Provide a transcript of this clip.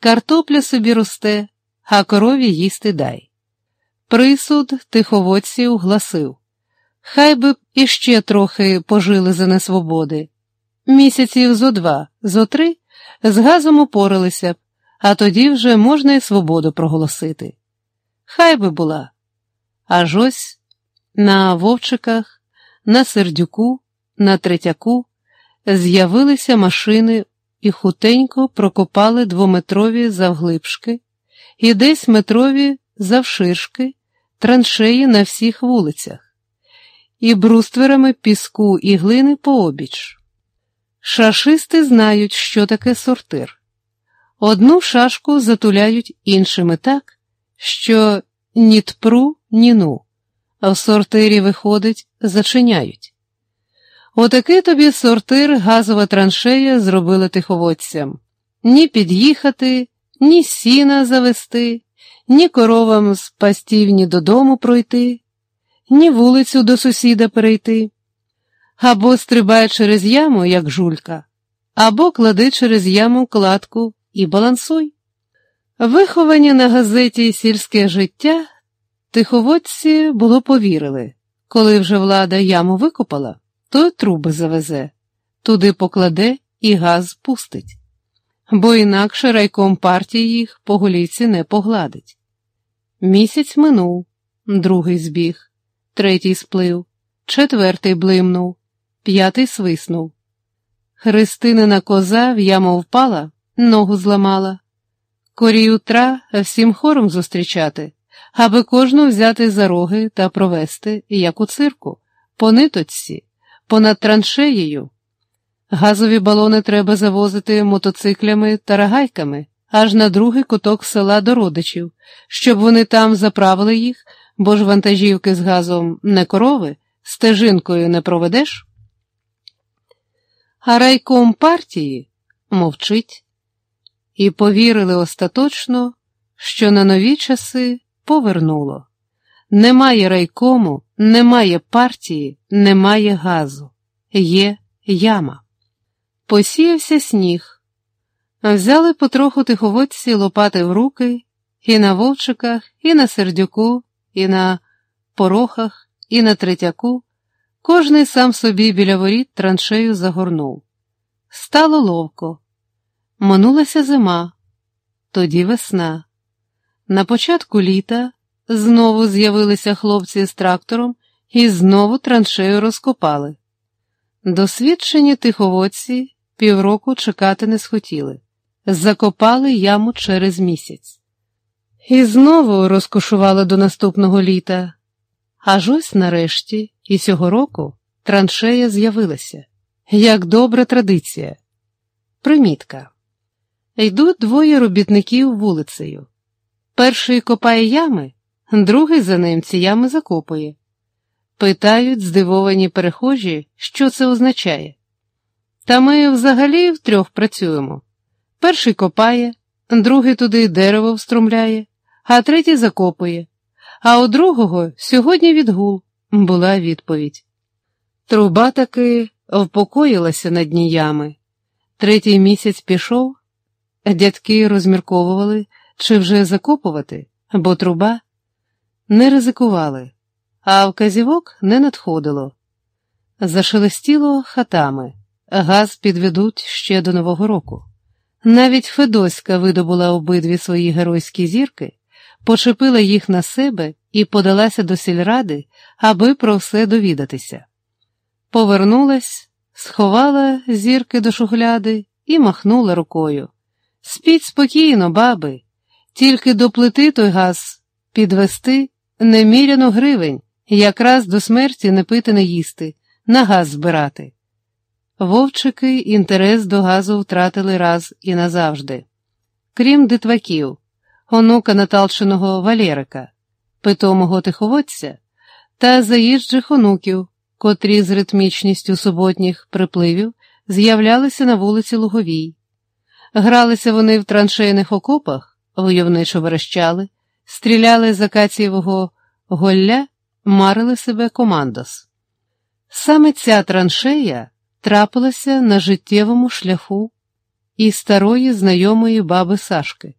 картопля собі росте, а корові їсти дай. Присуд тиховодців гласив Хай би б іще трохи пожили за несвободи. Місяців зо два, зо три з газом упоралися б, а тоді вже можна й свободу проголосити. Хай би була. Аж ось на вовчиках, на сердюку, на третяку з'явилися машини і хутенько прокопали двометрові завглибшки і десь метрові завширшки траншеї на всіх вулицях, і брустверами піску і глини пообіч. Шашисти знають, що таке сортир. Одну шашку затуляють іншими так, що ні тпру, ні ну, а в сортирі виходить, зачиняють. Отакий тобі сортир газова траншея зробила тиховодцям ні під'їхати, ні сіна завести, ні коровам з пастівні додому пройти, ні вулицю до сусіда перейти. Або стрибай через яму, як жулька, або клади через яму кладку і балансуй. Виховані на газеті сільське життя тиховодці було повірили, коли вже влада яму викопала то труби завезе, туди покладе і газ пустить, бо інакше райком партії їх по голівці не погладить. Місяць минув, другий збіг, третій сплив, четвертий блимнув, п'ятий свиснув. Христинина коза в яму впала, ногу зламала. Корій утра всім хором зустрічати, аби кожну взяти за роги та провести, як у цирку, по ниточці понад траншеєю. Газові балони треба завозити мотоциклями та рагайками аж на другий куток села до родичів, щоб вони там заправили їх, бо ж вантажівки з газом не корови, стежинкою не проведеш. А райком партії мовчить, і повірили остаточно, що на нові часи повернуло. Немає райкому, немає партії, немає газу, є яма. Посіявся сніг. Взяли потроху тиховодці лопати в руки і на вовчиках, і на сердюку, і на порохах, і на третяку. Кожний сам собі біля воріт траншею загорнув. Стало ловко. Минулася зима, тоді весна. На початку літа. Знову з'явилися хлопці з трактором і знову траншею розкопали. Досвідчені тиховодці півроку чекати не схотіли, закопали яму через місяць. І знову розкошували до наступного літа. Аж ось нарешті, і цього року траншея з'явилася, як добра традиція. Примітка. Йдуть двоє робітників вулицею. Перший копає ями другий за ним ці ями закопує. Питають здивовані перехожі, що це означає. Та ми взагалі втрьох працюємо. Перший копає, другий туди дерево встромляє, а третій закопує. А у другого сьогодні відгул, була відповідь. Труба таки впокоїлася на дні ями. Третій місяць пішов, дядьки розмірковували, чи вже закопувати, бо труба не ризикували, а вказівок не надходило. Зашелестіло хатами, газ підведуть ще до Нового року. Навіть Федоська видобула обидві свої геройські зірки, почепила їх на себе і подалася до сільради, аби про все довідатися. Повернулась, сховала зірки до шугляди і махнула рукою. Спіть спокійно, баби, тільки до плити той газ підвести Неміряно гривень, якраз до смерті не пити не їсти, на газ збирати. Вовчики інтерес до газу втратили раз і назавжди. Крім дитваків, онука Наталчиного Валєрика, питомого тиховодця та заїжджих онуків, котрі з ритмічністю суботніх припливів з'являлися на вулиці Луговій. Гралися вони в траншейних окопах, войовничо верещали стріляли з акацієвого голля, марили себе командос. Саме ця траншея трапилася на життєвому шляху і старої знайомої баби Сашки.